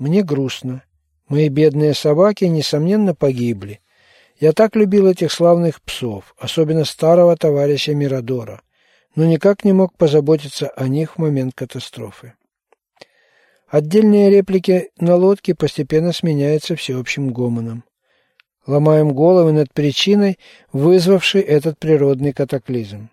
Мне грустно. Мои бедные собаки, несомненно, погибли. Я так любил этих славных псов, особенно старого товарища Мирадора, но никак не мог позаботиться о них в момент катастрофы. Отдельные реплики на лодке постепенно сменяются всеобщим гомоном. Ломаем головы над причиной, вызвавшей этот природный катаклизм.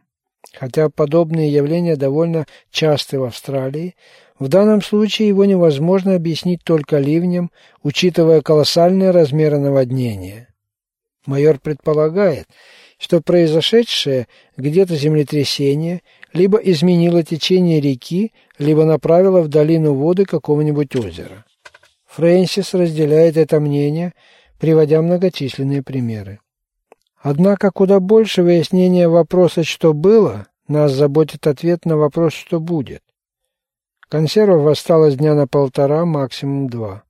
Хотя подобные явления довольно часты в Австралии, в данном случае его невозможно объяснить только ливнем, учитывая колоссальные размеры наводнения. Майор предполагает, что произошедшее где-то землетрясение либо изменило течение реки, либо направило в долину воды какого-нибудь озера. Фрэнсис разделяет это мнение, приводя многочисленные примеры. Однако куда больше выяснения вопроса «что было» нас заботит ответ на вопрос «что будет». Консервов осталось дня на полтора, максимум два.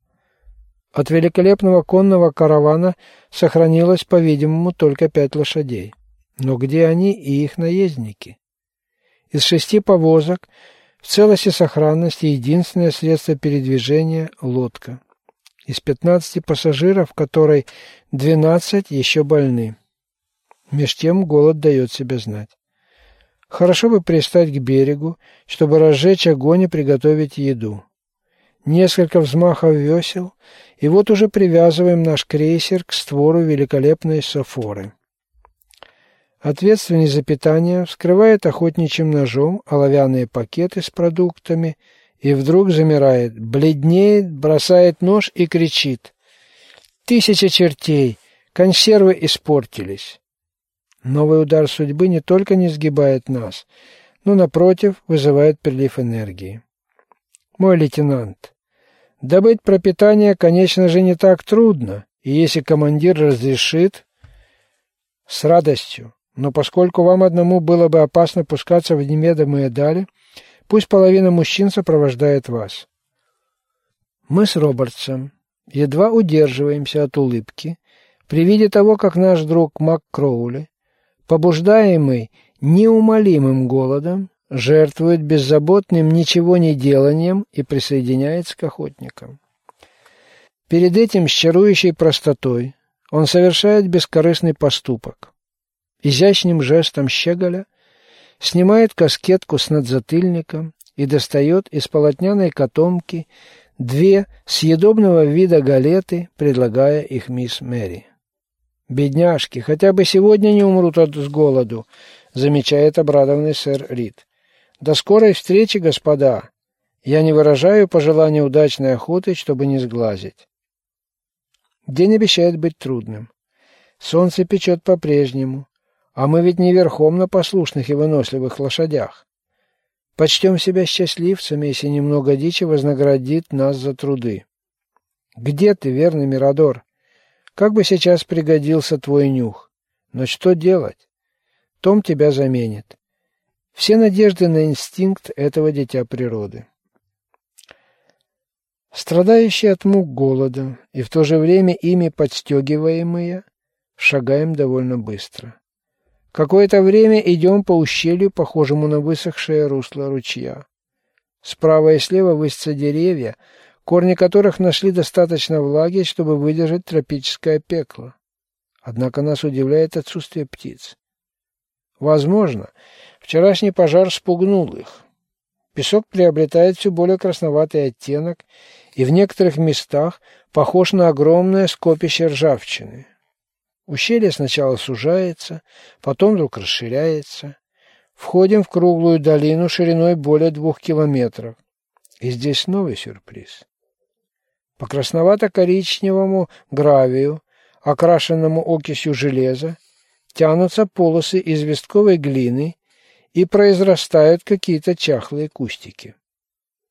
От великолепного конного каравана сохранилось, по-видимому, только пять лошадей. Но где они и их наездники? Из шести повозок в целости сохранности единственное средство передвижения – лодка. Из пятнадцати пассажиров, которой двенадцать еще больны. Меж тем голод дает себя знать. Хорошо бы пристать к берегу, чтобы разжечь огонь и приготовить еду. Несколько взмахов весел, и вот уже привязываем наш крейсер к створу великолепной софоры. Ответственный за питание вскрывает охотничьим ножом оловянные пакеты с продуктами и вдруг замирает, бледнеет, бросает нож и кричит. «Тысяча чертей! Консервы испортились!» Новый удар судьбы не только не сгибает нас, но, напротив, вызывает прилив энергии. Мой лейтенант, Добыть пропитание, конечно же, не так трудно, и если командир разрешит, с радостью. Но поскольку вам одному было бы опасно пускаться в немедомые дали, пусть половина мужчин сопровождает вас. Мы с Робертсом едва удерживаемся от улыбки при виде того, как наш друг Мак Кроули, побуждаемый неумолимым голодом, жертвует беззаботным ничего не деланием и присоединяется к охотникам. Перед этим с чарующей простотой он совершает бескорыстный поступок. Изящным жестом щеголя снимает каскетку с надзатыльником и достает из полотняной котомки две съедобного вида галеты, предлагая их мисс Мэри. «Бедняжки, хотя бы сегодня не умрут от с голоду», замечает обрадованный сэр Рид. До скорой встречи, господа. Я не выражаю пожелания удачной охоты, чтобы не сглазить. День обещает быть трудным. Солнце печет по-прежнему, а мы ведь не верхом на послушных и выносливых лошадях. Почтем себя счастливцами, если немного дичи вознаградит нас за труды. Где ты, верный Мирадор? Как бы сейчас пригодился твой нюх. Но что делать? Том тебя заменит. Все надежды на инстинкт этого дитя природы. Страдающие от мук голода и в то же время ими подстегиваемые, шагаем довольно быстро. Какое-то время идем по ущелью, похожему на высохшее русло ручья. Справа и слева высятся деревья, корни которых нашли достаточно влаги, чтобы выдержать тропическое пекло. Однако нас удивляет отсутствие птиц. Возможно, Вчерашний пожар спугнул их. Песок приобретает все более красноватый оттенок и в некоторых местах похож на огромное скопище ржавчины. Ущелье сначала сужается, потом вдруг расширяется. Входим в круглую долину шириной более двух километров. И здесь новый сюрприз. По красновато-коричневому гравию, окрашенному окисью железа, тянутся полосы известковой глины и произрастают какие-то чахлые кустики.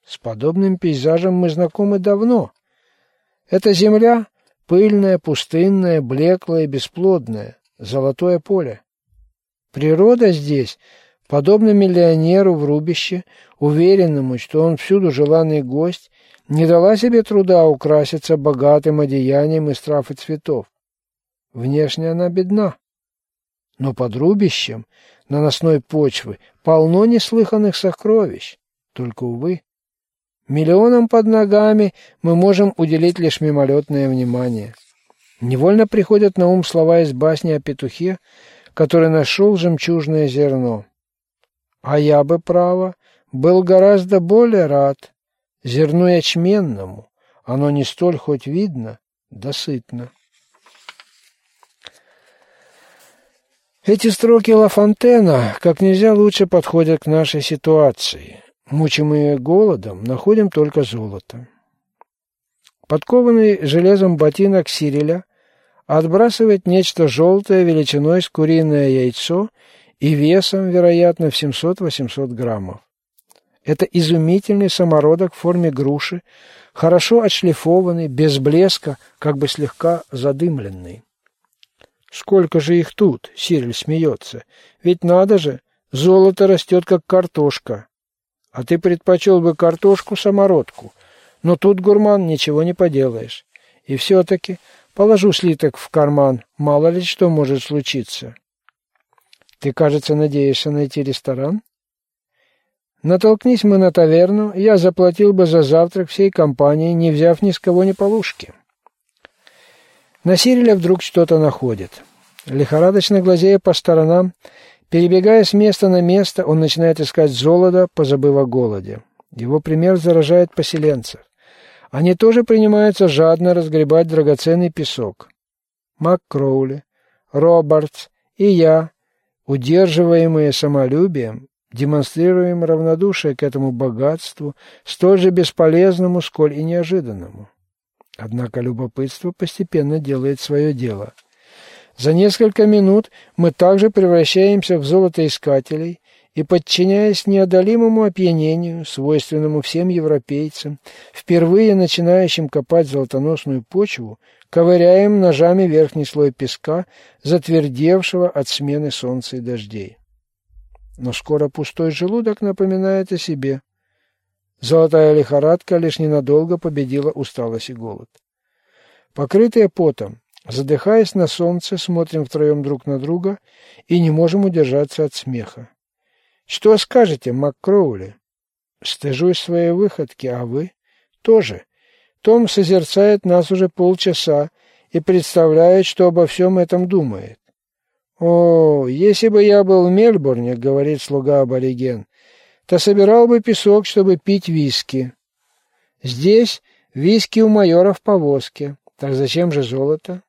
С подобным пейзажем мы знакомы давно. Это земля пыльная, пустынная, блеклая, бесплодная, золотое поле. Природа здесь, подобно миллионеру в рубище, уверенному, что он всюду желанный гость, не дала себе труда украситься богатым одеянием из трав и цветов. Внешне она бедна. Но под рубищем наносной почвы полно неслыханных сокровищ. Только, увы, Миллионам под ногами мы можем уделить лишь мимолетное внимание. Невольно приходят на ум слова из басни о петухе, который нашел жемчужное зерно. А я бы, право, был гораздо более рад зерну ячменному. Оно не столь хоть видно, да сытно. Эти строки Ла Фонтена как нельзя лучше подходят к нашей ситуации. Мучимые голодом, находим только золото. Подкованный железом ботинок Сириля отбрасывает нечто желтое величиной с куриное яйцо и весом, вероятно, в 700-800 граммов. Это изумительный самородок в форме груши, хорошо отшлифованный, без блеска, как бы слегка задымленный. «Сколько же их тут?» — Сириль смеется. «Ведь надо же, золото растет, как картошка. А ты предпочел бы картошку-самородку. Но тут, гурман, ничего не поделаешь. И все-таки положу слиток в карман, мало ли что может случиться. Ты, кажется, надеешься найти ресторан? Натолкнись мы на таверну, я заплатил бы за завтрак всей компании, не взяв ни с кого ни полушки. На Сириля вдруг что-то находит. Лихорадочно глазея по сторонам, Перебегая с места на место, он начинает искать золото, позабыв о голоде. Его пример заражает поселенцев. Они тоже принимаются жадно разгребать драгоценный песок. Мак Кроули, Робертс и я, удерживаемые самолюбием, демонстрируем равнодушие к этому богатству, столь же бесполезному, сколь и неожиданному. Однако любопытство постепенно делает свое дело – за несколько минут мы также превращаемся в золотоискателей и, подчиняясь неодолимому опьянению, свойственному всем европейцам, впервые начинающим копать золотоносную почву, ковыряем ножами верхний слой песка, затвердевшего от смены солнца и дождей. Но скоро пустой желудок напоминает о себе. Золотая лихорадка лишь ненадолго победила усталость и голод. Покрытые потом, Задыхаясь на солнце, смотрим втроем друг на друга и не можем удержаться от смеха. «Что скажете, МакКроули?» «Стыжусь своей выходки, а вы?» «Тоже. Том созерцает нас уже полчаса и представляет, что обо всем этом думает». «О, если бы я был в Мельбурне, — говорит слуга абориген, — то собирал бы песок, чтобы пить виски. Здесь виски у майора в повозке. Так зачем же золото?»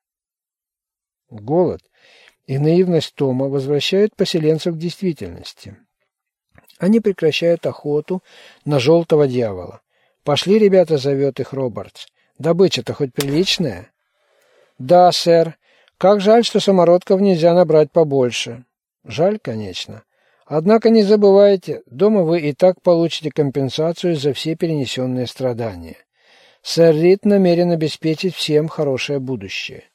Голод и наивность Тома возвращают поселенцев к действительности. Они прекращают охоту на желтого дьявола. «Пошли, ребята», — зовет их Робертс. «Добыча-то хоть приличная?» «Да, сэр. Как жаль, что самородков нельзя набрать побольше». «Жаль, конечно. Однако не забывайте, дома вы и так получите компенсацию за все перенесенные страдания. Сэр Рид намерен обеспечить всем хорошее будущее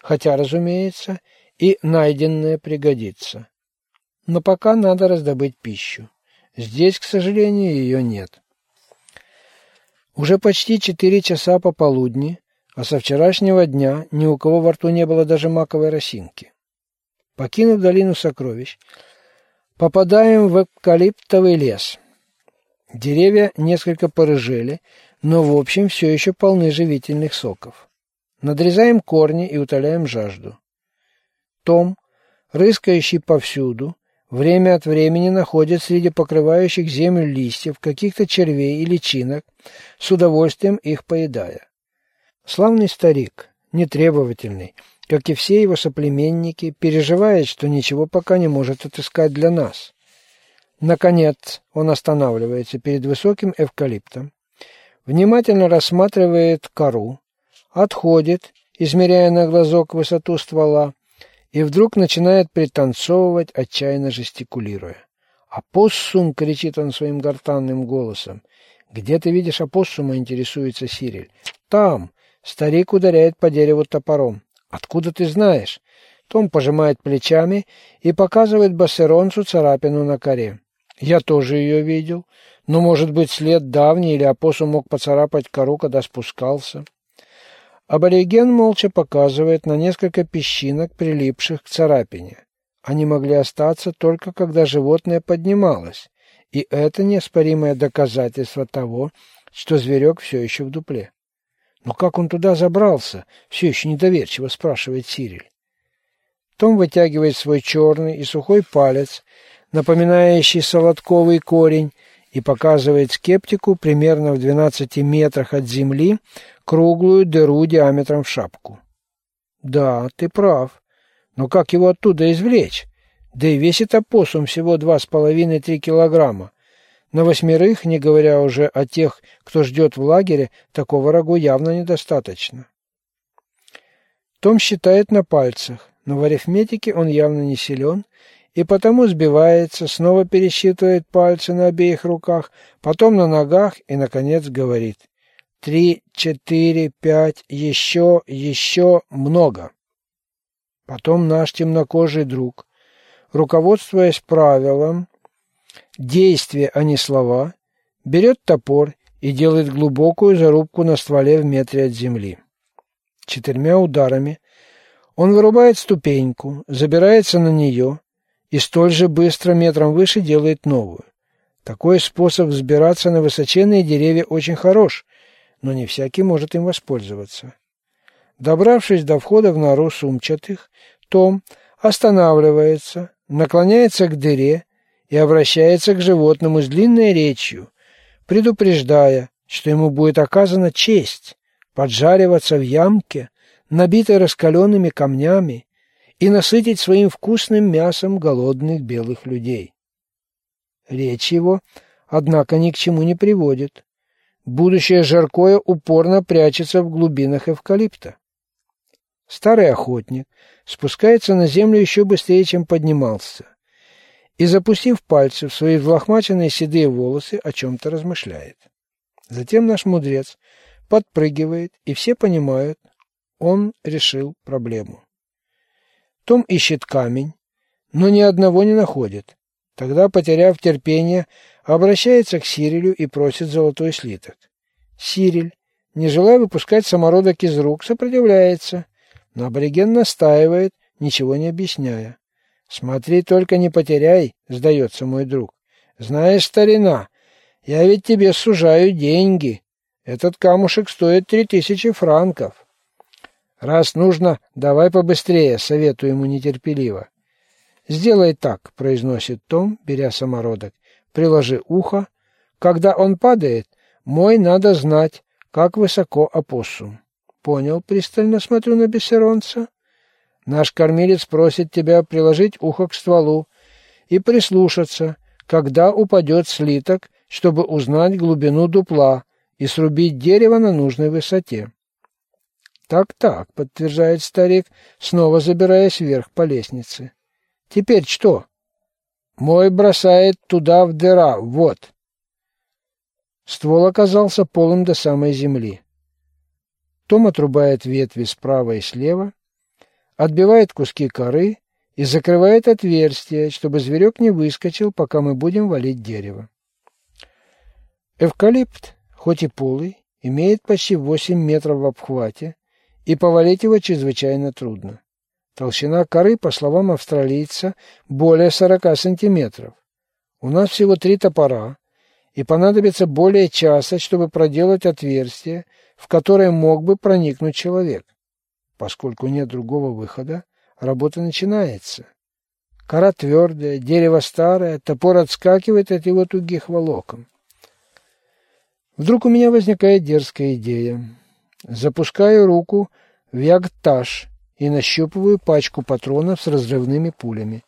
хотя, разумеется, и найденное пригодится. Но пока надо раздобыть пищу. Здесь, к сожалению, ее нет. Уже почти четыре часа пополудни, а со вчерашнего дня ни у кого во рту не было даже маковой росинки. Покинув долину сокровищ, попадаем в эвкалиптовый лес. Деревья несколько порыжели, но в общем все еще полны живительных соков. Надрезаем корни и утоляем жажду. Том, рыскающий повсюду, время от времени находит среди покрывающих землю листьев каких-то червей и личинок, с удовольствием их поедая. Славный старик, нетребовательный, как и все его соплеменники, переживает, что ничего пока не может отыскать для нас. Наконец он останавливается перед высоким эвкалиптом, внимательно рассматривает кору, отходит, измеряя на глазок высоту ствола, и вдруг начинает пританцовывать, отчаянно жестикулируя. «Апоссум!» — кричит он своим гортанным голосом. «Где ты видишь опоссума?» — интересуется Сириль. «Там!» — старик ударяет по дереву топором. «Откуда ты знаешь?» Том пожимает плечами и показывает бассеронцу царапину на коре. «Я тоже ее видел. Но, может быть, след давний, или опоссум мог поцарапать кору, когда спускался?» Абориген молча показывает на несколько песчинок, прилипших к царапине. Они могли остаться только когда животное поднималось, и это неоспоримое доказательство того, что зверек все еще в дупле. «Но как он туда забрался?» — все еще недоверчиво спрашивает Сириль. Том вытягивает свой черный и сухой палец, напоминающий солодковый корень, и показывает скептику примерно в 12 метрах от земли круглую дыру диаметром в шапку. «Да, ты прав. Но как его оттуда извлечь? Да и весит опоссум всего два с половиной-три килограмма. На восьмерых, не говоря уже о тех, кто ждет в лагере, такого рагу явно недостаточно. Том считает на пальцах, но в арифметике он явно не силен, и потому сбивается, снова пересчитывает пальцы на обеих руках, потом на ногах и, наконец, говорит «Три, четыре, пять, еще, еще, много». Потом наш темнокожий друг, руководствуясь правилом действия, а не слова, берет топор и делает глубокую зарубку на стволе в метре от земли. Четырьмя ударами он вырубает ступеньку, забирается на нее и столь же быстро метром выше делает новую. Такой способ взбираться на высоченные деревья очень хорош, но не всякий может им воспользоваться. Добравшись до входа в нору сумчатых, Том останавливается, наклоняется к дыре и обращается к животному с длинной речью, предупреждая, что ему будет оказана честь поджариваться в ямке, набитой раскаленными камнями, и насытить своим вкусным мясом голодных белых людей. Речь его, однако, ни к чему не приводит. Будущее жаркое упорно прячется в глубинах эвкалипта. Старый охотник спускается на землю еще быстрее, чем поднимался, и, запустив пальцы в свои взлохмаченные седые волосы, о чем-то размышляет. Затем наш мудрец подпрыгивает, и все понимают, он решил проблему. Том ищет камень, но ни одного не находит. Тогда, потеряв терпение, обращается к Сирилю и просит золотой слиток. Сириль, не желая выпускать самородок из рук, сопротивляется, но абориген настаивает, ничего не объясняя. «Смотри, только не потеряй», — сдается мой друг. «Знаешь, старина, я ведь тебе сужаю деньги. Этот камушек стоит три тысячи франков». «Раз нужно, давай побыстрее», — советую ему нетерпеливо. «Сделай так», — произносит Том, беря самородок. «Приложи ухо. Когда он падает, мой надо знать, как высоко опоссум». «Понял», — пристально смотрю на бессеронца. «Наш кормилец просит тебя приложить ухо к стволу и прислушаться, когда упадет слиток, чтобы узнать глубину дупла и срубить дерево на нужной высоте». «Так-так», — подтверждает старик, снова забираясь вверх по лестнице. «Теперь что?» «Мой бросает туда в дыра, вот». Ствол оказался полым до самой земли. Том отрубает ветви справа и слева, отбивает куски коры и закрывает отверстие, чтобы зверек не выскочил, пока мы будем валить дерево. Эвкалипт, хоть и полый, имеет почти 8 метров в обхвате, и повалить его чрезвычайно трудно. Толщина коры, по словам австралийца, более 40 сантиметров. У нас всего три топора, и понадобится более часа, чтобы проделать отверстие, в которое мог бы проникнуть человек. Поскольку нет другого выхода, работа начинается. Кора твердая, дерево старое, топор отскакивает от его тугих волокон. Вдруг у меня возникает дерзкая идея. Запускаю руку в ягтаж и нащупываю пачку патронов с разрывными пулями.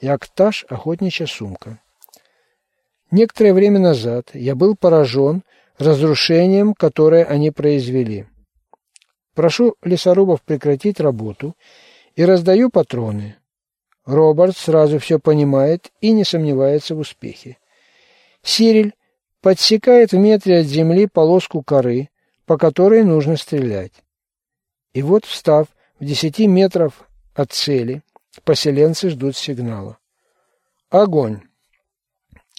Ягтаж – охотничья сумка. Некоторое время назад я был поражен разрушением, которое они произвели. Прошу лесорубов прекратить работу и раздаю патроны. Роберт сразу все понимает и не сомневается в успехе. Сириль подсекает в метре от земли полоску коры, по которой нужно стрелять. И вот, встав в десяти метров от цели, поселенцы ждут сигнала. Огонь!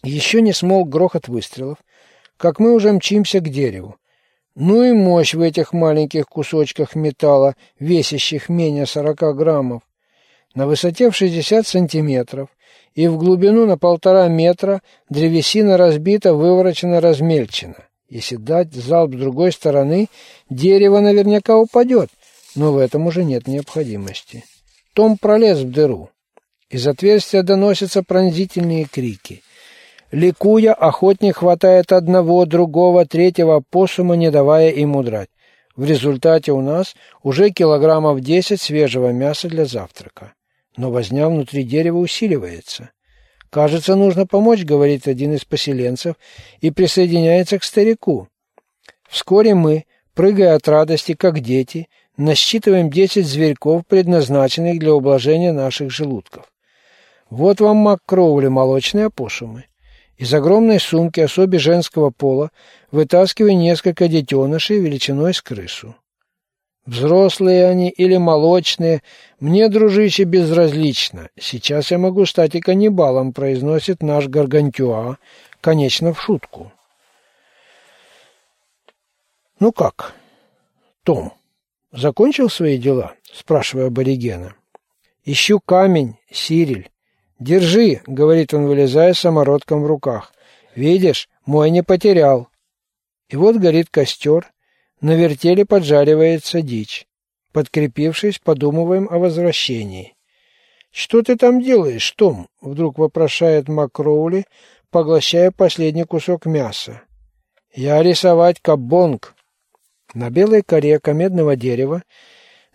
Еще не смолк грохот выстрелов, как мы уже мчимся к дереву. Ну и мощь в этих маленьких кусочках металла, весящих менее сорока граммов. На высоте в шестьдесят сантиметров и в глубину на полтора метра древесина разбита, выворочена, размельчена. Если дать залп с другой стороны, дерево наверняка упадет, но в этом уже нет необходимости. Том пролез в дыру. Из отверстия доносятся пронзительные крики. Ликуя, охотник хватает одного, другого, третьего посума, не давая им удрать. В результате у нас уже килограммов десять свежего мяса для завтрака. Но возня внутри дерева усиливается. «Кажется, нужно помочь», — говорит один из поселенцев и присоединяется к старику. Вскоре мы, прыгая от радости, как дети, насчитываем десять зверьков, предназначенных для ублажения наших желудков. Вот вам маккроули, молочные опошумы. Из огромной сумки особи женского пола вытаскиваю несколько детенышей величиной с крысу. Взрослые они или молочные, мне, дружище, безразлично. Сейчас я могу стать и каннибалом, произносит наш Гаргантюа, конечно, в шутку. Ну как, Том, закончил свои дела? Спрашиваю аборигена. Ищу камень, Сириль. «Держи», — говорит он, вылезая самородком в руках. «Видишь, мой не потерял». И вот горит костер, на вертеле поджаривается дичь. Подкрепившись, подумываем о возвращении. «Что ты там делаешь, Том?» — вдруг вопрошает Макроули, поглощая последний кусок мяса. «Я рисовать кабонг». На белой коре комедного дерева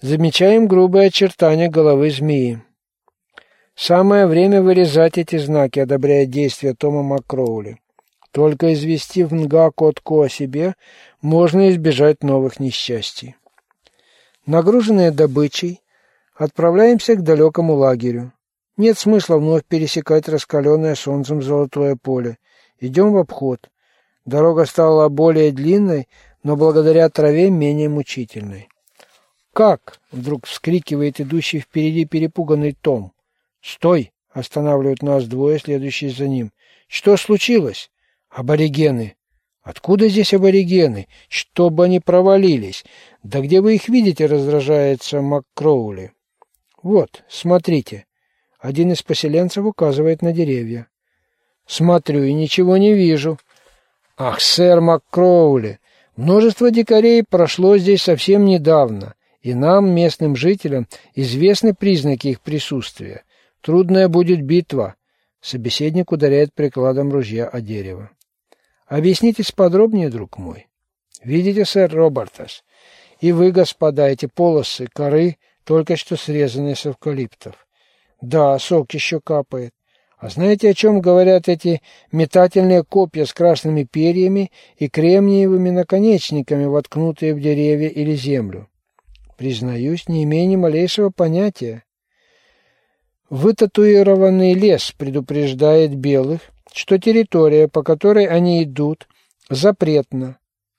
замечаем грубые очертания головы змеи. Самое время вырезать эти знаки, одобряя действия Тома Макроули. Только известив Нга-Котку о себе, можно избежать новых несчастий. Нагруженные добычей, отправляемся к далекому лагерю. Нет смысла вновь пересекать раскаленное солнцем золотое поле. Идем в обход. Дорога стала более длинной, но благодаря траве менее мучительной. «Как?» — вдруг вскрикивает идущий впереди перепуганный Том. «Стой!» — останавливают нас двое, следующие за ним. «Что случилось?» «Аборигены!» «Откуда здесь аборигены? Чтобы они провалились! Да где вы их видите?» — раздражается МакКроули. «Вот, смотрите!» Один из поселенцев указывает на деревья. «Смотрю и ничего не вижу». «Ах, сэр МакКроули! Множество дикарей прошло здесь совсем недавно, и нам, местным жителям, известны признаки их присутствия. Трудная будет битва. Собеседник ударяет прикладом ружья о дерево. Объяснитесь подробнее, друг мой. Видите, сэр Робертас, и вы, господа, эти полосы коры, только что срезанные с эвкалиптов. Да, сок еще капает. А знаете, о чем говорят эти метательные копья с красными перьями и кремниевыми наконечниками, воткнутые в деревья или землю? Признаюсь, не имею ни малейшего понятия. Вытатуированный лес предупреждает белых, что территория, по которой они идут, запретна,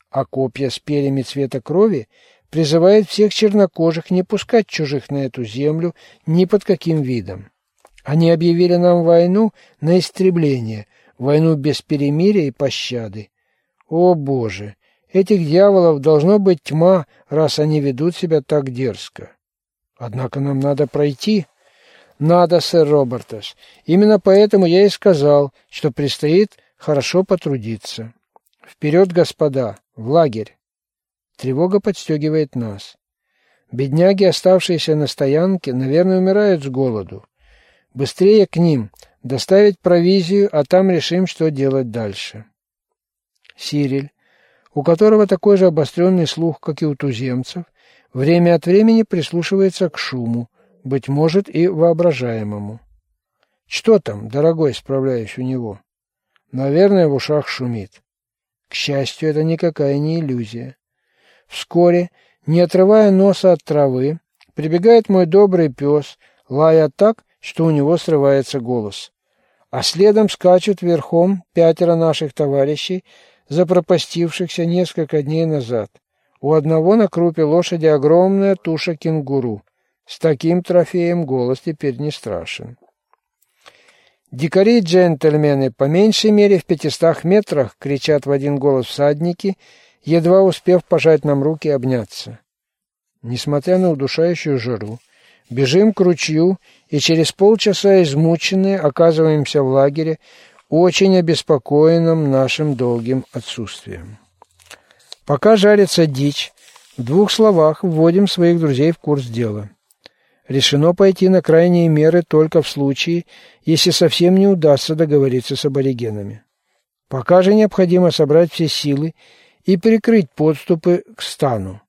а копья с перьями цвета крови призывает всех чернокожих не пускать чужих на эту землю ни под каким видом. Они объявили нам войну на истребление, войну без перемирия и пощады. О, Боже! Этих дьяволов должно быть тьма, раз они ведут себя так дерзко. Однако нам надо пройти, надо, сэр Робертас. Именно поэтому я и сказал, что предстоит хорошо потрудиться. Вперед, господа, в лагерь. Тревога подстегивает нас. Бедняги, оставшиеся на стоянке, наверное, умирают с голоду. Быстрее к ним, доставить провизию, а там решим, что делать дальше. Сириль, у которого такой же обостренный слух, как и у туземцев, время от времени прислушивается к шуму, быть может, и воображаемому. Что там, дорогой, справляюсь у него? Наверное, в ушах шумит. К счастью, это никакая не иллюзия. Вскоре, не отрывая носа от травы, прибегает мой добрый пес, лая так, что у него срывается голос. А следом скачут верхом пятеро наших товарищей, запропастившихся несколько дней назад. У одного на крупе лошади огромная туша кенгуру. С таким трофеем голос теперь не страшен. «Дикари, джентльмены, по меньшей мере в пятистах метрах!» — кричат в один голос всадники, едва успев пожать нам руки и обняться. Несмотря на удушающую жару, бежим к ручью и через полчаса измученные оказываемся в лагере, очень обеспокоенном нашим долгим отсутствием. Пока жарится дичь, в двух словах вводим своих друзей в курс дела. Решено пойти на крайние меры только в случае, если совсем не удастся договориться с аборигенами. Пока же необходимо собрать все силы и прикрыть подступы к стану.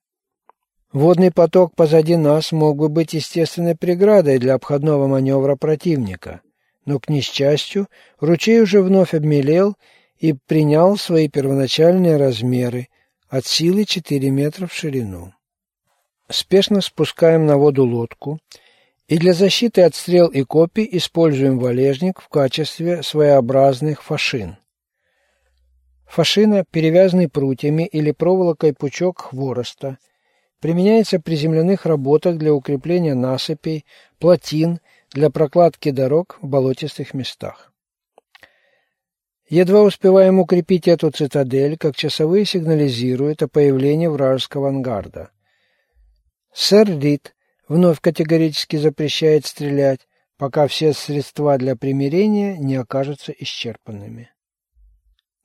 Водный поток позади нас мог бы быть естественной преградой для обходного маневра противника, но, к несчастью, ручей уже вновь обмелел и принял свои первоначальные размеры от силы 4 метра в ширину. Спешно спускаем на воду лодку и для защиты от стрел и копий используем валежник в качестве своеобразных фашин. Фашина, перевязанный прутьями или проволокой пучок хвороста – Применяется при земляных работах для укрепления насыпей, плотин, для прокладки дорог в болотистых местах. Едва успеваем укрепить эту цитадель, как часовые сигнализируют о появлении вражеского ангарда. Сэр Рид вновь категорически запрещает стрелять, пока все средства для примирения не окажутся исчерпанными.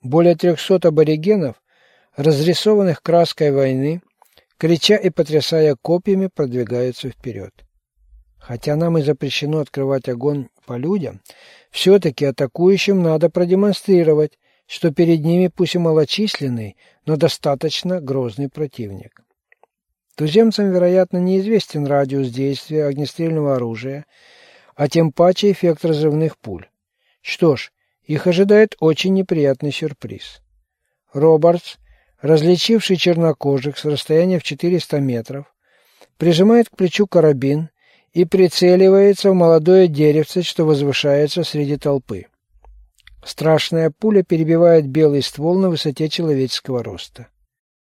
Более трехсот аборигенов, разрисованных краской войны, крича и потрясая копьями, продвигаются вперед. Хотя нам и запрещено открывать огонь по людям, все-таки атакующим надо продемонстрировать, что перед ними пусть и малочисленный, но достаточно грозный противник. Туземцам, вероятно, неизвестен радиус действия огнестрельного оружия, а тем паче эффект разрывных пуль. Что ж, их ожидает очень неприятный сюрприз. Робертс различивший чернокожих с расстояния в 400 метров, прижимает к плечу карабин и прицеливается в молодое деревце, что возвышается среди толпы. Страшная пуля перебивает белый ствол на высоте человеческого роста.